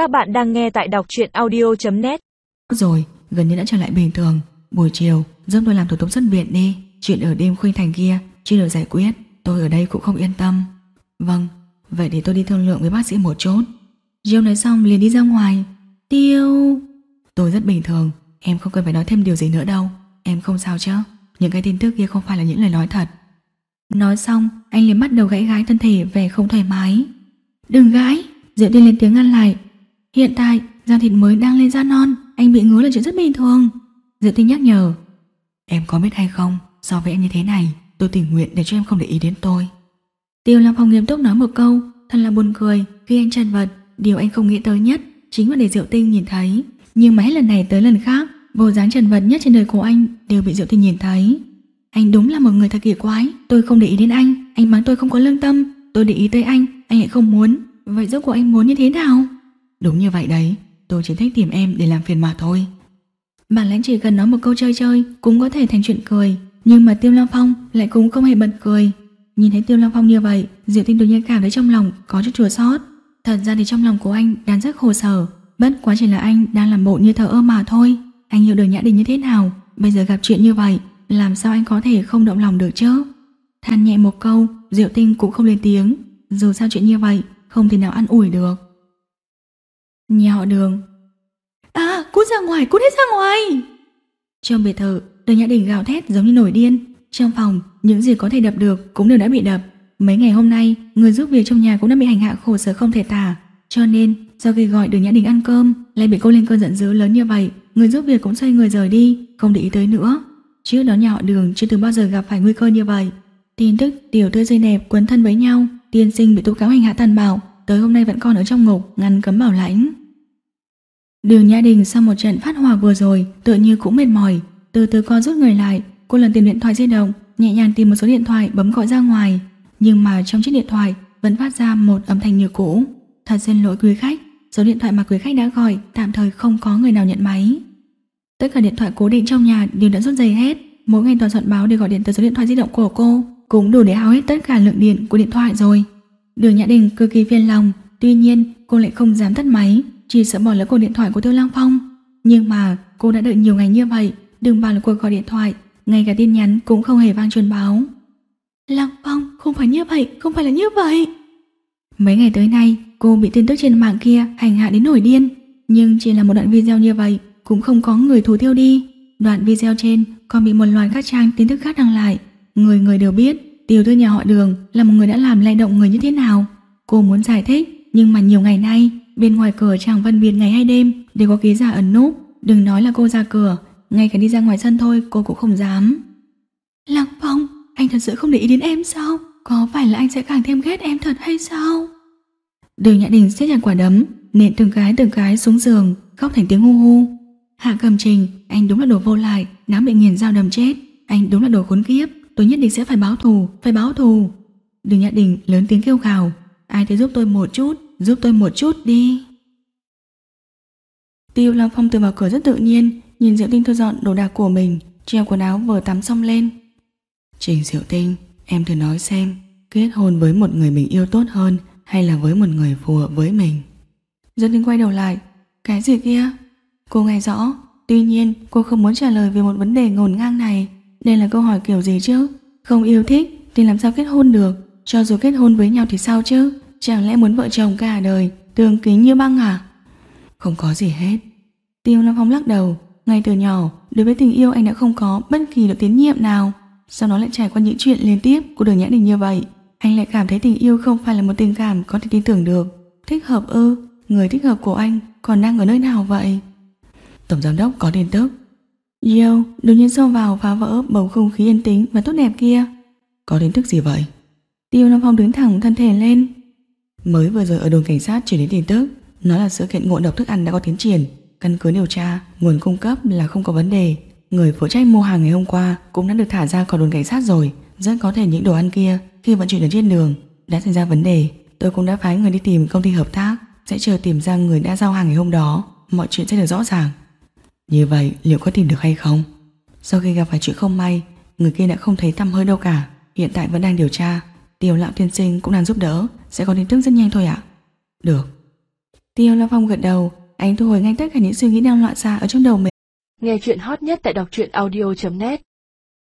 Các bạn đang nghe tại đọc truyện audio.net Rồi, gần như đã trở lại bình thường Buổi chiều, giúp tôi làm thủ tục xuất viện đi. Chuyện ở đêm khuynh thành kia Chưa được giải quyết. Tôi ở đây cũng không yên tâm. Vâng, vậy để tôi đi thương lượng với bác sĩ một chút. Jill nói xong liền đi ra ngoài. Tiêu! Tôi rất bình thường. Em không cần phải nói thêm điều gì nữa đâu. Em không sao chứ? Những cái tin tức kia không phải là những lời nói thật. Nói xong anh liền bắt đầu gãy gái thân thể Về không thoải mái. Đừng gái Diệu tiên lên tiếng ngăn lại. Hiện tại da thịt mới đang lên da non Anh bị ngứa là chuyện rất bình thường. Diệu tiên nhắc nhở. Em có biết hay không? So với em như thế này Tôi tình nguyện để cho em không để ý đến tôi. Tiêu Lam Phong nghiêm túc nói một câu Thật là buồn cười khi anh trần vật. Điều anh không nghĩ tới nhất Chính là để Diệu Tinh nhìn thấy. Nhưng mà hết lần này tới lần khác Vô dáng trần vật nhất trên đời của anh Đều bị Diệu Tinh nhìn thấy. Anh đúng là một người thật kỳ quái Tôi không để ý đến anh Anh mắng tôi không có lương tâm. Tôi để ý tới anh Anh lại không muốn. Vậy rốt cuộc anh muốn như thế nào Đúng như vậy đấy, Tôi chỉ thích tìm em để làm phiền mà thôi. Bản lãnh chỉ cần nói một câu chơi chơi Cũng có thể thành chuyện cười, Nhưng mà Tiêu Long Phong lại cũng không hề bật cười. Nhìn thấy Tiêu Long Phong như vậy Diệu Tinh đột nhiên cảm thấy trong lòng có chút chua xót. Thật ra thì trong lòng của anh đang rất khổ sở, Bất quá chỉ là anh đang làm bộ như thờ ơ mà thôi. Anh hiểu được Nhã Đình như thế nào, Bây giờ gặp chuyện như vậy, Làm sao anh có thể không động lòng được chứ? Than nhẹ một câu Diệu Tinh cũng không lên tiếng. Dù sao chuyện như vậy, Không thể nào ăn ủi được. Nhà họ đường. À cút ra ngoài, cút hết ra ngoài. Trong biệt thự Đường Nhã Đình gào thét giống như nổi điên. Trong phòng, những gì có thể đập được Cũng đều đã bị đập. Mấy ngày hôm nay, Người giúp việc trong nhà cũng đã bị hành hạ khổ sở không thể tả. Cho nên, sau khi gọi đường Nhã Đình ăn cơm, Lại bị cô lên cơn giận dữ lớn như vậy, Người giúp việc cũng xoay người rời đi, Không để ý tới nữa. Trước đó nhà họ đường chưa từng bao giờ gặp phải nguy cơ như vậy. Tin tức tiểu thư dây đẹp quấn thân với nhau, Tiên sinh bị tố cáo hành hạ tàn bạo, Tới hôm nay vẫn còn ở trong ngục, Ngăn cấm bảo lãnh. Đường Nhã Đình sau một trận phát hỏa vừa rồi, Tựa như cũng mệt mỏi. Từ từ co rút người lại, Cô lần tìm điện thoại di động, Nhẹ nhàng tìm một số điện thoại bấm gọi ra ngoài. Nhưng mà trong chiếc điện thoại, Vẫn phát ra một âm thanh như cũ. Thật xin lỗi quý khách, Số điện thoại mà quý khách đã gọi, Tạm thời không có người nào nhận máy. Tất cả điện thoại cố định trong nhà đều đã rút dây hết. Mỗi ngày toàn soạn báo để gọi điện từ số điện thoại di động của cô, Cũng đủ để hao hết tất cả lượng điện của điện thoại rồi. Đường Nhã Đình cực kỳ phiền lòng, Tuy nhiên cô lại không dám tắt máy. Chỉ sợ bỏ lỡ cuộc điện thoại của Tiêu Lang Phong. Nhưng mà cô đã đợi nhiều ngày như vậy Đừng bảo là cuộc gọi điện thoại. Ngay cả tin nhắn cũng không hề vang truyền báo. Lang Phong không phải như vậy Không phải là như vậy. Mấy ngày tới nay cô bị tin tức trên mạng kia Hành hạ đến nổi điên. Nhưng chỉ là một đoạn video như vậy Cũng không có người thú tiêu đi. Đoạn video trên còn bị một loạt các trang tin tức khác đăng lại. Người người đều biết Tiểu thư nhà họ đường là một người đã làm lay động người như thế nào. Cô muốn giải thích Nhưng mà nhiều ngày nay Bên ngoài cửa chẳng phân biệt ngày hay đêm Đều có ký giả ẩn núp. Đừng nói là cô ra cửa Ngay cả đi ra ngoài sân thôi cô cũng không dám. Lăng Phong Anh thật sự không để ý đến em sao? Có phải là anh sẽ càng thêm ghét em thật hay sao? Đường Nhã Đình siết chặt quả đấm Nện từng cái từng cái xuống giường Khóc thành tiếng hu hu. Hạ cầm trình Anh đúng là đồ vô lại Đáng bị nghiền dao đầm chết. Anh đúng là đồ khốn kiếp Tôi nhất định sẽ phải báo thù Phải báo thù. Đường Nhã Đình lớn tiếng kêu gào Ai thì giúp tôi một chút Giúp tôi một chút đi. Tiêu Long Phong từ vào cửa rất tự nhiên, Nhìn Diệu Tinh thu dọn đồ đạc của mình, Treo quần áo vừa tắm xong lên. Trình Diệu Tinh, Em thử nói xem, Kết hôn với một người mình yêu tốt hơn Hay là với một người phù hợp với mình? Diệu Tinh quay đầu lại, Cái gì kia? Cô nghe rõ, Tuy nhiên cô không muốn trả lời về một vấn đề ngổn ngang này, Đây là câu hỏi kiểu gì chứ? Không yêu thích thì làm sao kết hôn được? Cho dù kết hôn với nhau thì sao chứ? Chẳng lẽ muốn vợ chồng cả đời Tường kính như băng à? Không có gì hết. Tiêu nam Phong lắc đầu. Ngay từ nhỏ, đối với tình yêu anh đã không có bất kỳ độ tiến nhiệm nào. Sau đó lại trải qua những chuyện liên tiếp của đường nhã đình như vậy, Anh lại cảm thấy tình yêu không phải là một tình cảm có thể tin tưởng được. Thích hợp ư? Người thích hợp của anh còn đang ở nơi nào vậy? Tổng giám đốc có tin tức. Yêu, đột nhiên xông vào phá vỡ bầu không khí yên tĩnh và tốt đẹp kia. Có tin tức gì vậy? Tiêu nam Phong đứng thẳng thân thể lên Mới vừa rồi ở đồn cảnh sát chuyển đến tin tức Nói là sự kiện ngộ độc thức ăn đã có tiến triển. Căn cứ điều tra, Nguồn cung cấp là không có vấn đề. Người phụ trách mua hàng ngày hôm qua Cũng đã được thả ra khỏi đồn cảnh sát rồi. Rất có thể những đồ ăn kia Khi vận chuyển đến trên đường Đã xảy ra vấn đề. Tôi cũng đã phái người đi tìm công ty hợp tác, Sẽ chờ tìm ra người đã giao hàng ngày hôm đó. Mọi chuyện sẽ được rõ ràng. Như vậy, liệu có tìm được hay không? Sau khi gặp phải chuyện không may, Người kia đã không thấy tăm hơi đâu cả. Hiện tại vẫn đang điều tra. Tiêu lão tiên sinh cũng đang giúp đỡ. Sẽ có tin tức rất nhanh thôi ạ. Được. Tiêu lão Phong gật đầu, anh thu hồi ngay tất cả những suy nghĩ đang loạn xạ ở trong đầu mình. Nghe chuyện hot nhất tại đọc truyện audio.net